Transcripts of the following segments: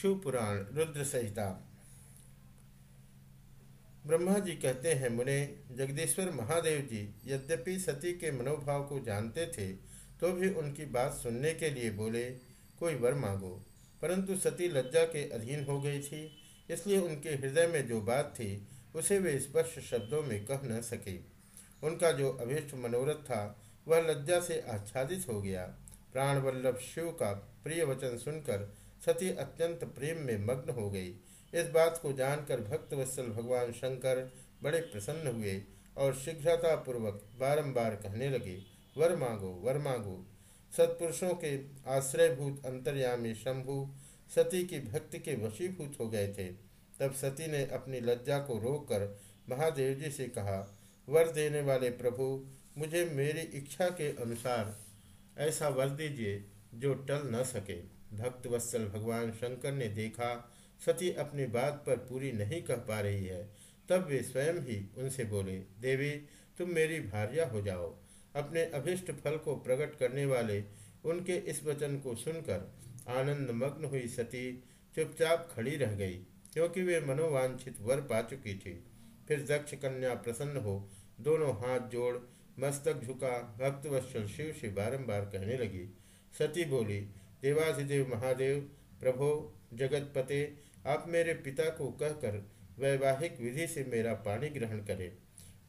शिवपुराण रुद्र संहिता ब्रह्मा जी कहते हैं, मुने, जगदीश्वर महादेव जी, यद्यपि सती के मनोभाव को जानते थे तो भी उनकी बात सुनने के लिए बोले, कोई वर मांगो। परंतु सती लज्जा के अधीन हो गई थी, इसलिए उनके हृदय में जो बात थी, उसे वे स्पष्ट शब्दों में कह न सके। उनका जो अभिष्ट मनोरथ था, वह लज्जा से आच्छादित हो गया। प्राणवल्लभ शिव का प्रिय वचन सुनकर सती अत्यंत प्रेम में मग्न हो गई। इस बात को जानकर भक्तवत्सल भगवान शंकर बड़े प्रसन्न हुए और शीघ्रतापूर्वक बारंबार कहने लगे, वर मांगो वर मांगो। सत्पुरुषों के आश्रयभूत अंतर्यामी शंभु सती की भक्ति के वशीभूत हो गए थे। तब सती ने अपनी लज्जा को रोककर महादेव जी से कहा, वर देने वाले प्रभु, मुझे मेरी इच्छा के अनुसार ऐसा वर दीजिए जो टल न सके। भक्त वत्सल भगवान शंकर ने देखा, सती अपनी बात पर पूरी नहीं कह पा रही है। तब वे स्वयं ही उनसे बोले, देवी, तुम मेरी भार्या हो जाओ। अपने अभिष्ट फल को प्रकट करने वाले उनके इस वचन को सुनकर आनंद मग्न हुई सती चुपचाप खड़ी रह गई, क्योंकि वे मनोवांछित वर पा चुकी थी। फिर दक्ष कन्या प्रसन्न हो, दोनों हाथ जोड़, मस्तक झुका भक्तवत्सल शिव से बारंबार कहने लगी। सती बोली देवाधिदेव महादेव, प्रभो, जगतपते, आप मेरे पिता को कहकर वैवाहिक विधि से मेरा पाणी ग्रहण करें।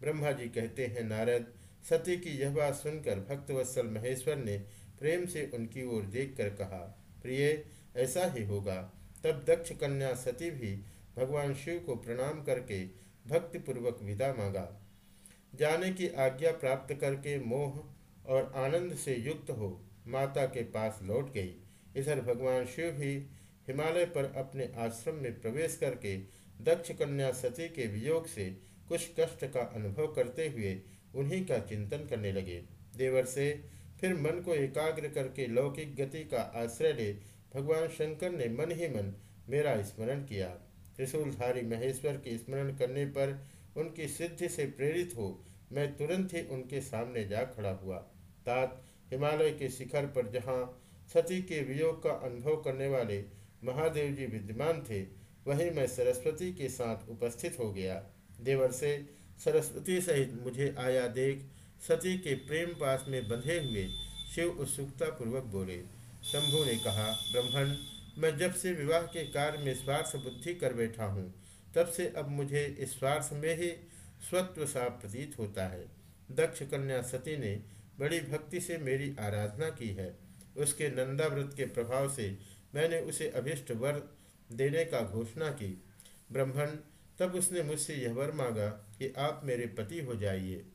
ब्रह्मा जी कहते हैं, नारद, सती की यह बात सुनकर भक्तवत्सल महेश्वर ने प्रेम से उनकी ओर देखकर कहा, प्रिय, ऐसा ही होगा। तब दक्ष कन्या सती भी भगवान शिव को प्रणाम करके भक्तिपूर्वक विदा मांगा। जाने की आज्ञा प्राप्त करके मोह और आनंद से युक्त हो माता के पास लौट गई। इधर भगवान शिव भी हिमालय पर अपने आश्रम में प्रवेश करके दक्ष कन्या सती के वियोग से कुछ कष्ट का अनुभव करते हुए उन्हीं का चिंतन करने लगे। देवर से फिर मन को एकाग्र करके लौकिक गति का आश्रय ले भगवान शंकर ने मन ही मन मेरा स्मरण किया। त्रिशूलधारी महेश्वर के स्मरण करने पर उनकी सिद्धि से प्रेरित हो मैं तुरंत ही उनके सामने जा खड़ा हुआ। तात हिमालय के शिखर पर जहाँ सती के वियोग का अनुभव करने वाले महादेव जी विद्यमान थे, वहीं मैं सरस्वती के साथ उपस्थित हो गया। देवर से सरस्वती सहित मुझे आया देख, सती के प्रेम पास में बंधे हुए शिव उत्सुकता पूर्वक बोले, शंभु ने कहा, ब्रह्मण, मैं जब से विवाह के कार्य में स्वार्थ बुद्धि कर बैठा हूँ, तब से अब मुझे इस स्वार्थ में ही स्वत्व सा प्रतीत होता है। दक्ष कन्या सती ने बड़ी भक्ति से मेरी आराधना की है। उसके नंदाव्रत के प्रभाव से मैंने उसे अभिष्ट वर देने का घोषणा की। ब्रह्मण, तब उसने मुझसे यह वर मांगा कि आप मेरे पति हो जाइए।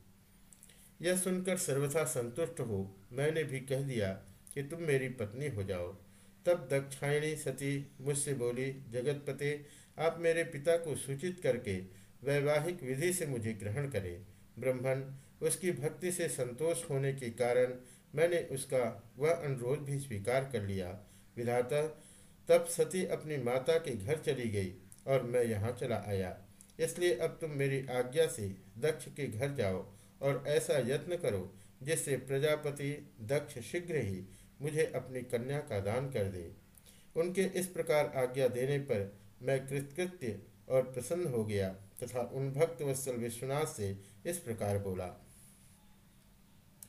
यह सुनकर सर्वथा संतुष्ट हो। मैंने भी कह दिया कि तुम मेरी पत्नी हो जाओ। तब दक्षायणी सती मुझसे बोली, जगतपते, आप मेरे पिता को सूचित करके वैवाहिक विधि से मुझे ग्रहण करें। ब्रह्मण उसकी भक्ति से संतोष होने के कारण मैंने उसका वह अनुरोध भी स्वीकार कर लिया। विधाता, तब सती अपनी माता के घर चली गई और मैं यहाँ चला आया। इसलिए अब तुम मेरी आज्ञा से दक्ष के घर जाओ और ऐसा यत्न करो जिससे प्रजापति दक्ष शीघ्र ही मुझे अपनी कन्या का दान कर दे। उनके इस प्रकार आज्ञा देने पर मैं कृतकृत्य और प्रसन्न हो गया। तथा उन भक्त वत्सल विश्वनाथ से इस प्रकार बोला।